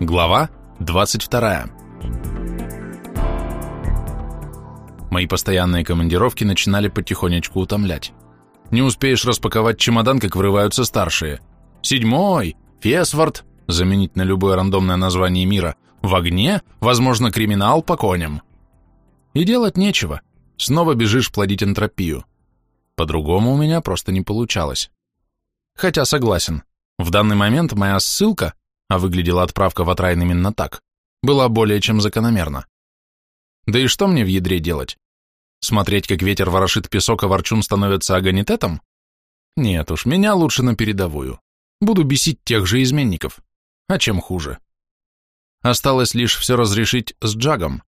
Глава 22. Мои постоянные командировки начинали потихонечку утомлять. Не успеешь распаковать чемодан, как врываются старшие. Седьмой, Фесвард, заменить на любое рандомное название мира, в огне, возможно, криминал по коням. И делать нечего. Снова бежишь плодить энтропию. По-другому у меня просто не получалось. Хотя согласен, в данный момент моя ссылка, а выглядела отправка в Атрайн именно так, была более чем закономерна. Да и что мне в ядре делать? Смотреть, как ветер ворошит песок, а ворчун становится агонитетом? Нет уж, меня лучше на передовую. Буду бесить тех же изменников. А чем хуже? Осталось лишь все разрешить с Джагом.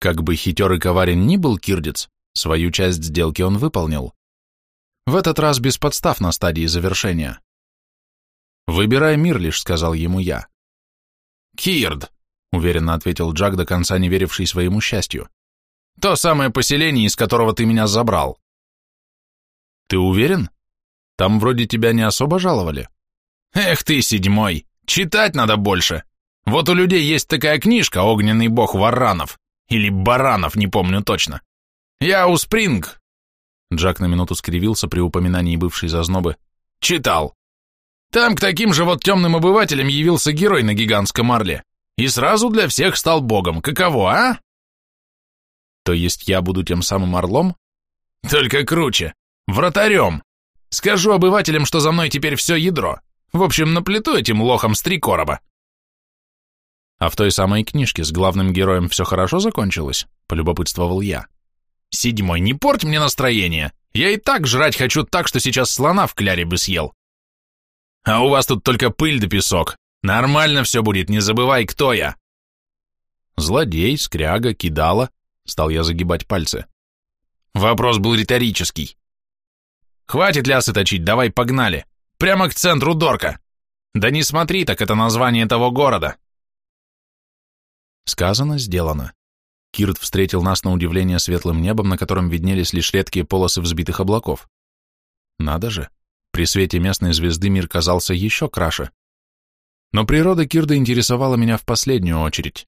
Как бы хитер и коварен ни был Кирдец, свою часть сделки он выполнил. В этот раз без подстав на стадии завершения. «Выбирай мир лишь», — сказал ему я. «Кирд», — уверенно ответил Джаг, до конца не веривший своему счастью. «То самое поселение, из которого ты меня забрал». «Ты уверен? Там вроде тебя не особо жаловали». «Эх ты, седьмой, читать надо больше. Вот у людей есть такая книжка «Огненный бог варанов». Или баранов, не помню точно. Я у Спринг, Джак на минуту скривился при упоминании бывшей зазнобы. «Читал. Там к таким же вот темным обывателям явился герой на гигантском орле. И сразу для всех стал богом. Каково, а?» «То есть я буду тем самым орлом?» «Только круче. Вратарем. Скажу обывателям, что за мной теперь все ядро. В общем, наплету этим лохом с три короба». «А в той самой книжке с главным героем все хорошо закончилось?» — полюбопытствовал я. Седьмой, не порть мне настроение. Я и так жрать хочу так, что сейчас слона в кляре бы съел. А у вас тут только пыль да песок. Нормально все будет, не забывай, кто я. Злодей, скряга, кидала. Стал я загибать пальцы. Вопрос был риторический. Хватит лясы точить, давай погнали. Прямо к центру Дорка. Да не смотри, так это название того города. Сказано, сделано. Кирт встретил нас на удивление светлым небом, на котором виднелись лишь редкие полосы взбитых облаков. Надо же, при свете местной звезды мир казался еще краше. Но природа Кирда интересовала меня в последнюю очередь.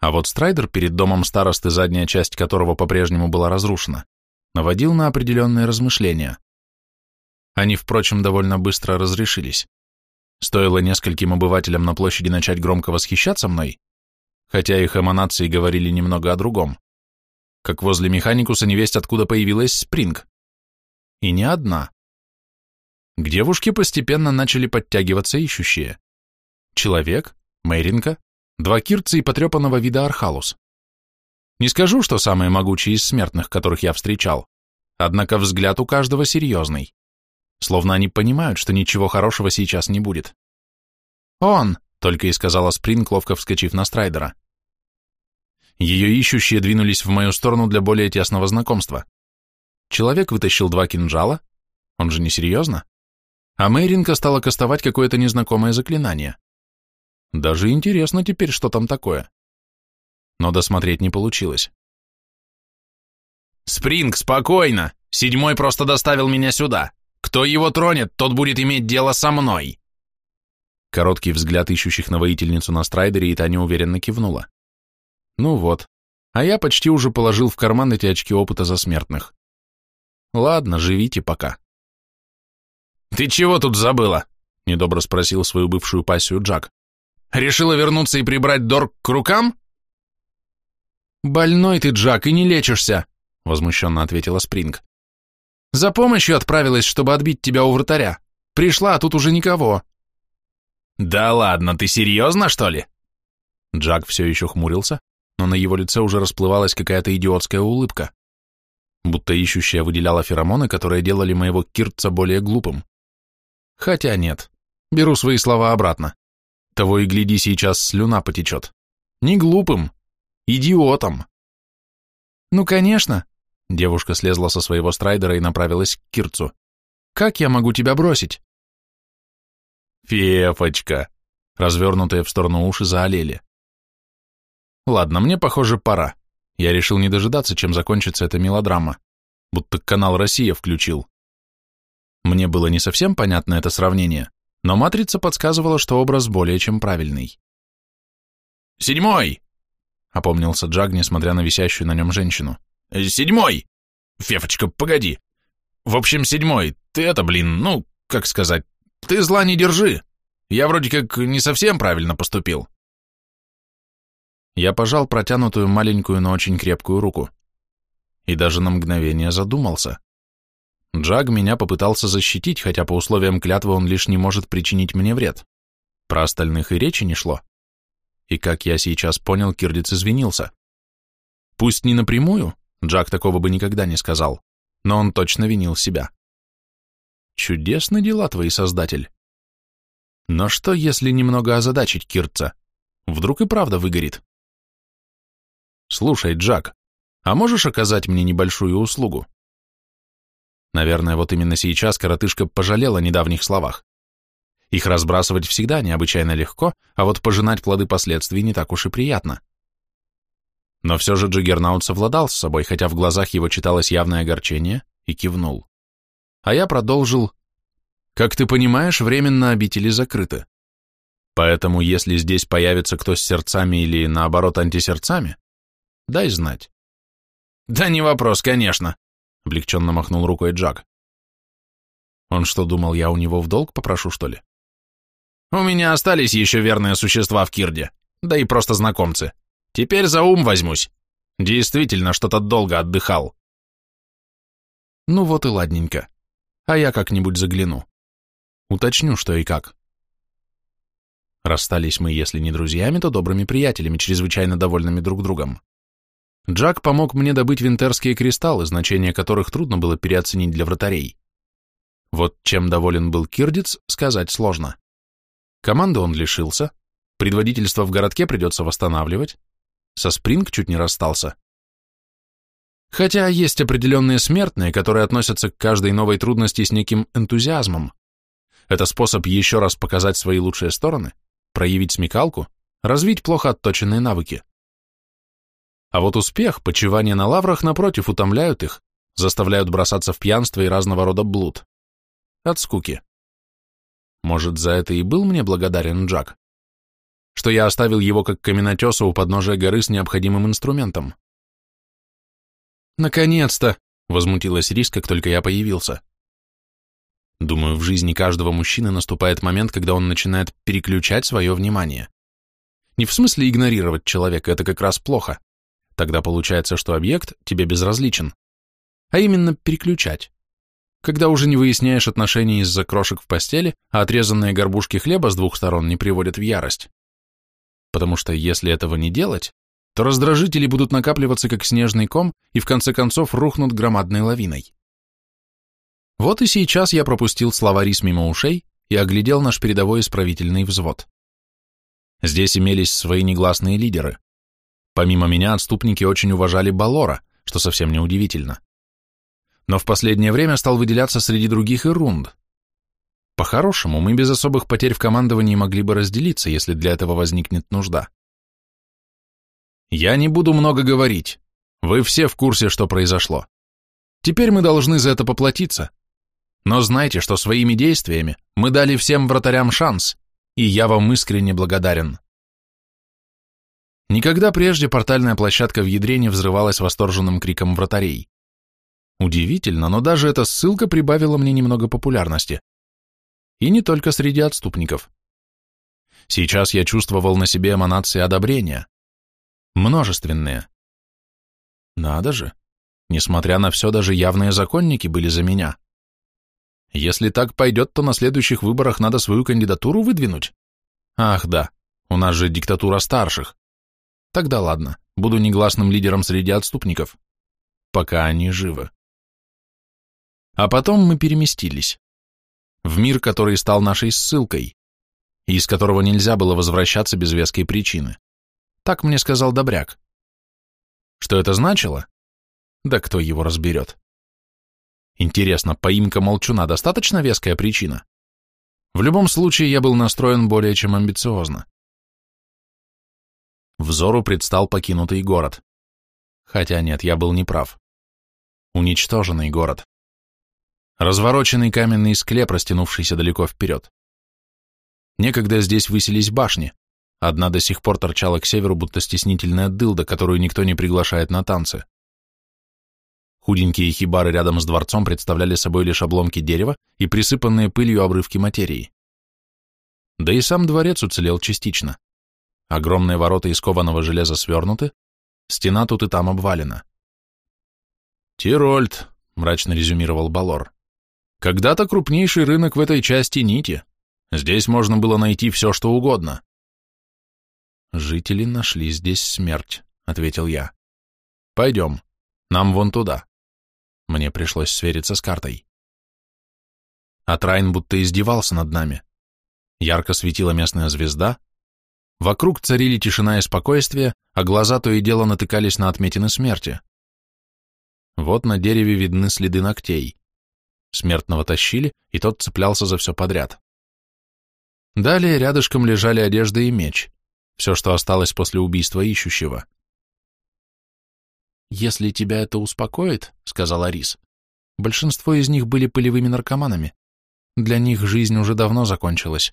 А вот Страйдер перед домом старосты, задняя часть которого по-прежнему была разрушена, наводил на определенные размышления. Они, впрочем, довольно быстро разрешились. Стоило нескольким обывателям на площади начать громко восхищаться мной, хотя их эманации говорили немного о другом. Как возле механикуса невесть откуда появилась Спринг. И не одна. К девушке постепенно начали подтягиваться ищущие. Человек, Мейринка, два кирца и потрепанного вида Архалус. Не скажу, что самые могучие из смертных, которых я встречал, однако взгляд у каждого серьезный. Словно они понимают, что ничего хорошего сейчас не будет. «Он!» только и сказала Спринг, ловко вскочив на Страйдера. Ее ищущие двинулись в мою сторону для более тесного знакомства. Человек вытащил два кинжала, он же не серьезно, а Мейринка стала кастовать какое-то незнакомое заклинание. Даже интересно теперь, что там такое. Но досмотреть не получилось. «Спринг, спокойно! Седьмой просто доставил меня сюда. Кто его тронет, тот будет иметь дело со мной!» Короткий взгляд ищущих на воительницу на страйдере, и та неуверенно кивнула. Ну вот, а я почти уже положил в карман эти очки опыта за смертных. Ладно, живите пока. «Ты чего тут забыла?» — недобро спросил свою бывшую пассию Джак. «Решила вернуться и прибрать Дорг к рукам?» «Больной ты, Джак, и не лечишься», — возмущенно ответила Спринг. «За помощью отправилась, чтобы отбить тебя у вратаря. Пришла, а тут уже никого. «Да ладно, ты серьезно, что ли?» Джак все еще хмурился, но на его лице уже расплывалась какая-то идиотская улыбка, будто ищущая выделяла феромоны, которые делали моего Киртца более глупым. Хотя нет, беру свои слова обратно. Того и гляди, сейчас слюна потечет. Не глупым, идиотом. «Ну, конечно», — девушка слезла со своего страйдера и направилась к Кирцу. «Как я могу тебя бросить?» Фефочка. Развернутые в сторону уши заолели. Ладно, мне, похоже, пора. Я решил не дожидаться, чем закончится эта мелодрама. Будто канал «Россия» включил. Мне было не совсем понятно это сравнение, но матрица подсказывала, что образ более чем правильный. Седьмой!» — опомнился Джаг, несмотря на висящую на нем женщину. «Седьмой! Фефочка, погоди! В общем, седьмой, ты это, блин, ну, как сказать, ты зла не держи. Я вроде как не совсем правильно поступил». Я пожал протянутую маленькую, но очень крепкую руку. И даже на мгновение задумался. Джаг меня попытался защитить, хотя по условиям клятвы он лишь не может причинить мне вред. Про остальных и речи не шло. И как я сейчас понял, Кирдиц извинился. Пусть не напрямую, Джак такого бы никогда не сказал, но он точно винил себя. Чудесны дела твои, создатель. Но что, если немного озадачить Кирца? Вдруг и правда выгорит? Слушай, Джак, а можешь оказать мне небольшую услугу? Наверное, вот именно сейчас коротышка пожалела о недавних словах. Их разбрасывать всегда необычайно легко, а вот пожинать плоды последствий не так уж и приятно. Но все же Джиггернаут совладал с собой, хотя в глазах его читалось явное огорчение, и кивнул. А я продолжил. Как ты понимаешь, временно обители закрыты. Поэтому, если здесь появится кто с сердцами или, наоборот, антисердцами, дай знать. Да не вопрос, конечно, облегченно махнул рукой Джак. Он что, думал, я у него в долг попрошу, что ли? У меня остались еще верные существа в Кирде, да и просто знакомцы. Теперь за ум возьмусь. Действительно, что-то долго отдыхал. Ну вот и ладненько. А я как-нибудь загляну. Уточню, что и как. Расстались мы, если не друзьями, то добрыми приятелями, чрезвычайно довольными друг другом. Джак помог мне добыть винтерские кристаллы, значение которых трудно было переоценить для вратарей. Вот чем доволен был Кирдиц, сказать сложно. Команды он лишился, предводительство в городке придется восстанавливать, со Спринг чуть не расстался. Хотя есть определенные смертные, которые относятся к каждой новой трудности с неким энтузиазмом. Это способ еще раз показать свои лучшие стороны, проявить смекалку, развить плохо отточенные навыки. А вот успех, почивание на лаврах, напротив, утомляют их, заставляют бросаться в пьянство и разного рода блуд. От скуки. Может, за это и был мне благодарен Джак? Что я оставил его как каменотеса у подножия горы с необходимым инструментом. «Наконец-то!» — возмутилась Рис, как только я появился. Думаю, в жизни каждого мужчины наступает момент, когда он начинает переключать свое внимание. Не в смысле игнорировать человека, это как раз плохо. Тогда получается, что объект тебе безразличен. А именно переключать. Когда уже не выясняешь отношения из-за крошек в постели, а отрезанные горбушки хлеба с двух сторон не приводят в ярость. Потому что если этого не делать, то раздражители будут накапливаться как снежный ком и в конце концов рухнут громадной лавиной. Вот и сейчас я пропустил слова Рис мимо ушей и оглядел наш передовой исправительный взвод. Здесь имелись свои негласные лидеры. Помимо меня, отступники очень уважали Балора, что совсем не удивительно. Но в последнее время стал выделяться среди других и Рунд. По-хорошему, мы без особых потерь в командовании могли бы разделиться, если для этого возникнет нужда. Я не буду много говорить. Вы все в курсе, что произошло. Теперь мы должны за это поплатиться. Но знайте, что своими действиями мы дали всем вратарям шанс, и я вам искренне благодарен. Никогда прежде портальная площадка в ядре не взрывалась восторженным криком вратарей. Удивительно, но даже эта ссылка прибавила мне немного популярности. И не только среди отступников. Сейчас я чувствовал на себе эманации одобрения. Множественные. Надо же. Несмотря на все, даже явные законники были за меня. Если так пойдет, то на следующих выборах надо свою кандидатуру выдвинуть. Ах да, у нас же диктатура старших. Тогда ладно, буду негласным лидером среди отступников, пока они живы. А потом мы переместились. В мир, который стал нашей ссылкой, и из которого нельзя было возвращаться без веской причины. Так мне сказал Добряк. Что это значило? Да кто его разберет? Интересно, поимка молчуна достаточно веская причина? В любом случае, я был настроен более чем амбициозно. Взору предстал покинутый город. Хотя нет, я был неправ. Уничтоженный город. Развороченный каменный склеп, растянувшийся далеко вперед. Некогда здесь высились башни, Одна до сих пор торчала к северу, будто стеснительная дылда, которую никто не приглашает на танцы. Худенькие хибары рядом с дворцом представляли собой лишь обломки дерева и присыпанные пылью обрывки материи. Да и сам дворец уцелел частично. Огромные ворота из кованого железа свернуты, стена тут и там обвалена. «Тирольд», — мрачно резюмировал Балор, — «когда-то крупнейший рынок в этой части нити. Здесь можно было найти все, что угодно». «Жители нашли здесь смерть», — ответил я. «Пойдем, нам вон туда». Мне пришлось свериться с картой. Атрайн будто издевался над нами. Ярко светила местная звезда. Вокруг царили тишина и спокойствие, а глаза то и дело натыкались на отметины смерти. Вот на дереве видны следы ногтей. Смертного тащили, и тот цеплялся за все подряд. Далее рядышком лежали одежда и меч, все, что осталось после убийства ищущего. «Если тебя это успокоит, — сказал Арис, — большинство из них были полевыми наркоманами. Для них жизнь уже давно закончилась».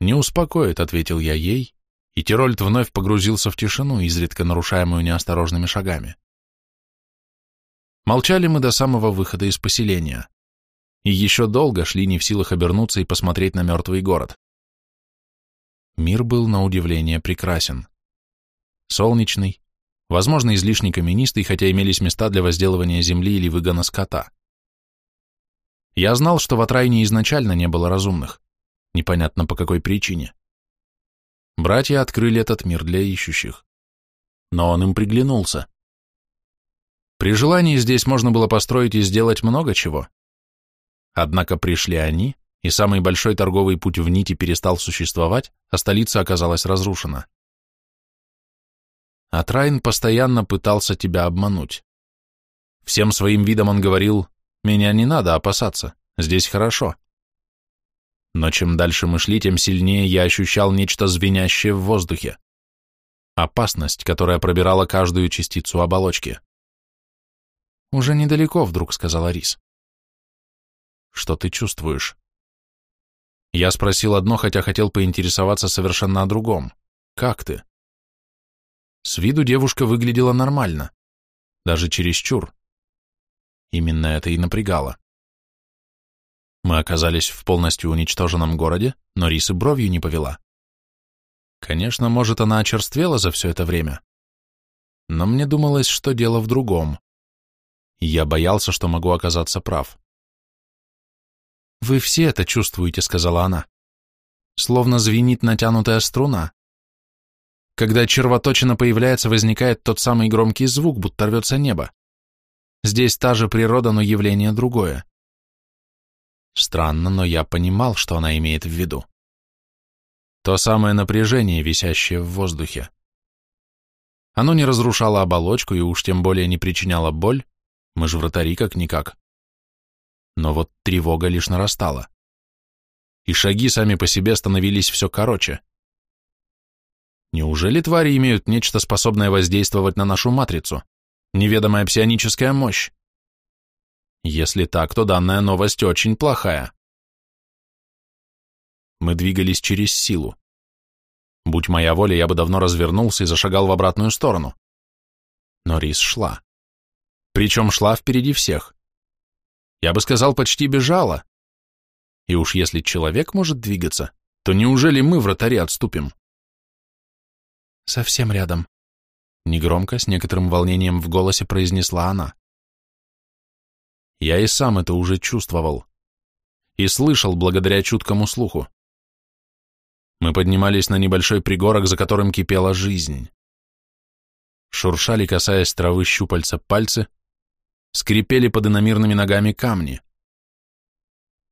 «Не успокоит», — ответил я ей, и Тирольд вновь погрузился в тишину, изредка нарушаемую неосторожными шагами. Молчали мы до самого выхода из поселения, и еще долго шли не в силах обернуться и посмотреть на мертвый город. Мир был на удивление прекрасен. Солнечный, возможно, излишне каменистый, хотя имелись места для возделывания земли или выгона скота. Я знал, что в Атрайне изначально не было разумных, непонятно по какой причине. Братья открыли этот мир для ищущих. Но он им приглянулся. При желании здесь можно было построить и сделать много чего. Однако пришли они, и самый большой торговый путь в нити перестал существовать, а столица оказалась разрушена. Атрайн постоянно пытался тебя обмануть. Всем своим видом он говорил, «Меня не надо опасаться, здесь хорошо». Но чем дальше мы шли, тем сильнее я ощущал нечто звенящее в воздухе. Опасность, которая пробирала каждую частицу оболочки. «Уже недалеко», — вдруг сказала Рис. «Что ты чувствуешь?» Я спросил одно, хотя хотел поинтересоваться совершенно о другом. «Как ты?» С виду девушка выглядела нормально, даже чересчур. Именно это и напрягало. Мы оказались в полностью уничтоженном городе, но Рисы бровью не повела. Конечно, может, она очерствела за все это время. Но мне думалось, что дело в другом. Я боялся, что могу оказаться прав. «Вы все это чувствуете», — сказала она. «Словно звенит натянутая струна. Когда червоточина появляется, возникает тот самый громкий звук, будто рвется небо. Здесь та же природа, но явление другое. Странно, но я понимал, что она имеет в виду. То самое напряжение, висящее в воздухе. Оно не разрушало оболочку и уж тем более не причиняло боль, мы же вратари как-никак. Но вот тревога лишь нарастала. И шаги сами по себе становились все короче. Неужели твари имеют нечто, способное воздействовать на нашу матрицу? Неведомая псионическая мощь? Если так, то данная новость очень плохая. Мы двигались через силу. Будь моя воля, я бы давно развернулся и зашагал в обратную сторону. Но Рис шла. Причем шла впереди всех. Я бы сказал, почти бежала. И уж если человек может двигаться, то неужели мы, вратари, отступим? Совсем рядом. Негромко, с некоторым волнением в голосе произнесла она. Я и сам это уже чувствовал. И слышал благодаря чуткому слуху. Мы поднимались на небольшой пригорок, за которым кипела жизнь. Шуршали, касаясь травы щупальца пальцы, скрипели под иномирными ногами камни.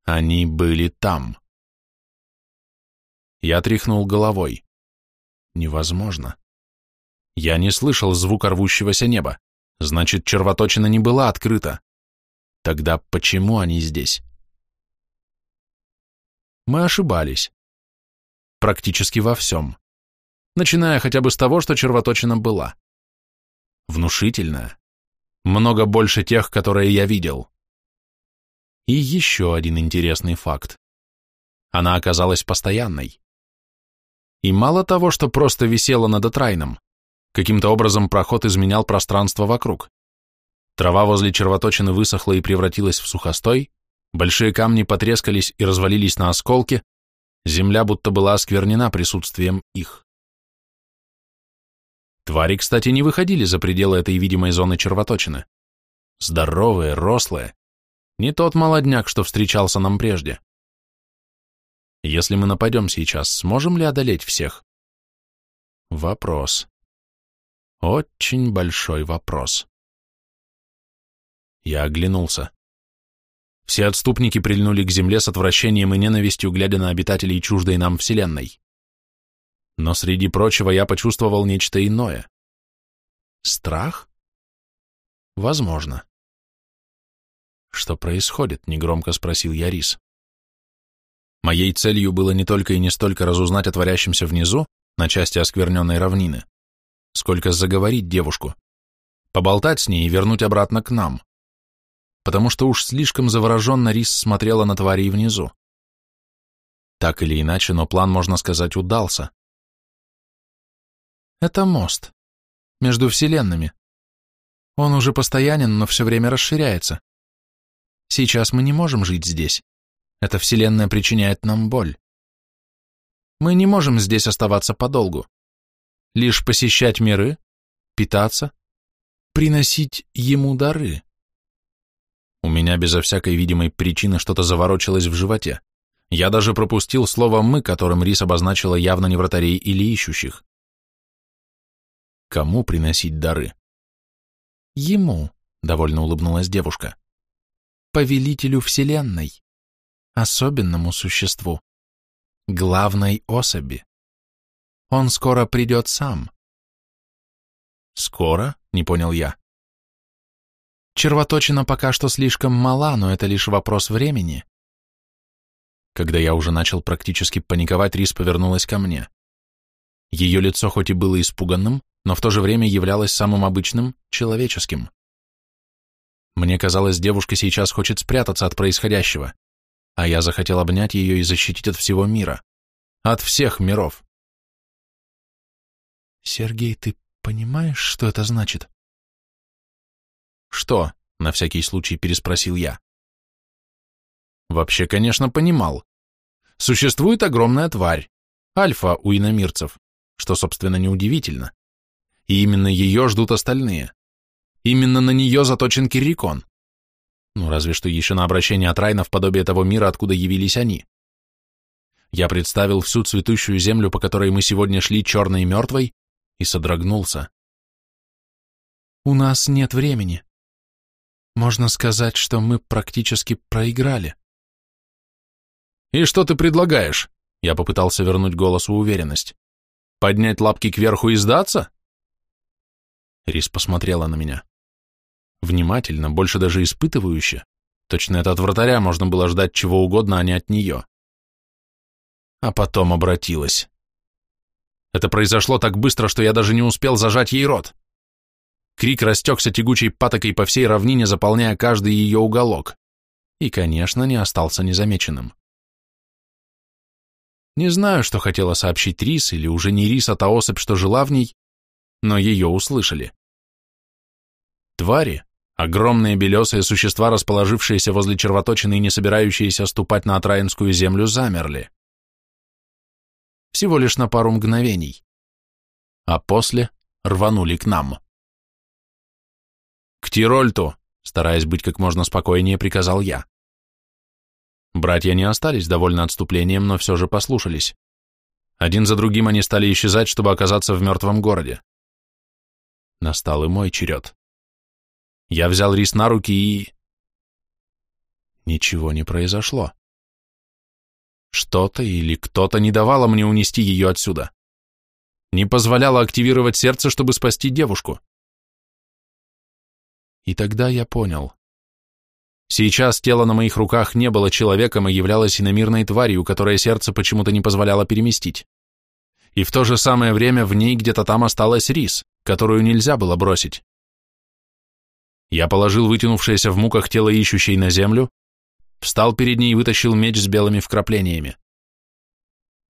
Они были там. Я тряхнул головой. Невозможно. Я не слышал звука рвущегося неба. Значит, червоточина не была открыта. Тогда почему они здесь? Мы ошибались. Практически во всем. Начиная хотя бы с того, что червоточина была. Внушительная. Много больше тех, которые я видел. И еще один интересный факт. Она оказалась постоянной. И мало того, что просто висела над отрайном, каким-то образом проход изменял пространство вокруг. Трава возле червоточины высохла и превратилась в сухостой, большие камни потрескались и развалились на осколки, земля будто была осквернена присутствием их. Твари, кстати, не выходили за пределы этой видимой зоны червоточины. Здоровые, рослые. Не тот молодняк, что встречался нам прежде. Если мы нападем сейчас, сможем ли одолеть всех? Вопрос. Очень большой вопрос. Я оглянулся. Все отступники прильнули к земле с отвращением и ненавистью, глядя на обитателей чуждой нам вселенной. Но среди прочего я почувствовал нечто иное. Страх? Возможно. Что происходит? Негромко спросил я Рис. Моей целью было не только и не столько разузнать о творящемся внизу, на части оскверненной равнины, сколько заговорить девушку, поболтать с ней и вернуть обратно к нам, потому что уж слишком завороженно Рис смотрела на твари внизу. Так или иначе, но план, можно сказать, удался. Это мост. Между вселенными. Он уже постоянен, но все время расширяется. Сейчас мы не можем жить здесь. Эта вселенная причиняет нам боль. Мы не можем здесь оставаться подолгу. Лишь посещать миры, питаться, приносить ему дары. У меня безо всякой видимой причины что-то заворочилось в животе. Я даже пропустил слово «мы», которым Рис обозначила явно не вратарей или ищущих. Кому приносить дары? Ему, довольно улыбнулась девушка. Повелителю Вселенной особенному существу, главной особи. Он скоро придет сам. Скоро? Не понял я. Червоточина пока что слишком мала, но это лишь вопрос времени. Когда я уже начал практически паниковать, Рис повернулась ко мне. Ее лицо хоть и было испуганным, но в то же время являлось самым обычным, человеческим. Мне казалось, девушка сейчас хочет спрятаться от происходящего а я захотел обнять ее и защитить от всего мира. От всех миров. Сергей, ты понимаешь, что это значит? Что? На всякий случай переспросил я. Вообще, конечно, понимал. Существует огромная тварь, альфа у иномирцев, что, собственно, неудивительно. И именно ее ждут остальные. Именно на нее заточен Кирикон. Ну, разве что еще на обращение от Райна в подобие того мира, откуда явились они. Я представил всю цветущую землю, по которой мы сегодня шли черной и мертвой, и содрогнулся. У нас нет времени. Можно сказать, что мы практически проиграли. И что ты предлагаешь? Я попытался вернуть голосу уверенность. Поднять лапки кверху и сдаться? Рис посмотрела на меня. Внимательно, больше даже испытывающе. Точно это от вратаря можно было ждать чего угодно, а не от нее. А потом обратилась. Это произошло так быстро, что я даже не успел зажать ей рот. Крик растекся тягучей патокой по всей равнине, заполняя каждый ее уголок. И, конечно, не остался незамеченным. Не знаю, что хотела сообщить Рис, или уже не Рис, а та особь, что жила в ней, но ее услышали. Твари, Огромные белесые существа, расположившиеся возле червоточины и не собирающиеся ступать на Атраинскую землю, замерли. Всего лишь на пару мгновений. А после рванули к нам. «К Тирольту!» — стараясь быть как можно спокойнее, приказал я. Братья не остались довольны отступлением, но все же послушались. Один за другим они стали исчезать, чтобы оказаться в мертвом городе. Настал и мой черед. Я взял рис на руки и... Ничего не произошло. Что-то или кто-то не давало мне унести ее отсюда. Не позволяло активировать сердце, чтобы спасти девушку. И тогда я понял. Сейчас тело на моих руках не было человеком, а являлось иномирной тварью, которое сердце почему-то не позволяло переместить. И в то же самое время в ней где-то там осталась рис, которую нельзя было бросить. Я положил вытянувшееся в муках тело ищущей на землю, встал перед ней и вытащил меч с белыми вкраплениями.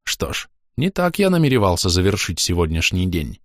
Что ж, Не так я намеревался завершить сегодняшний день.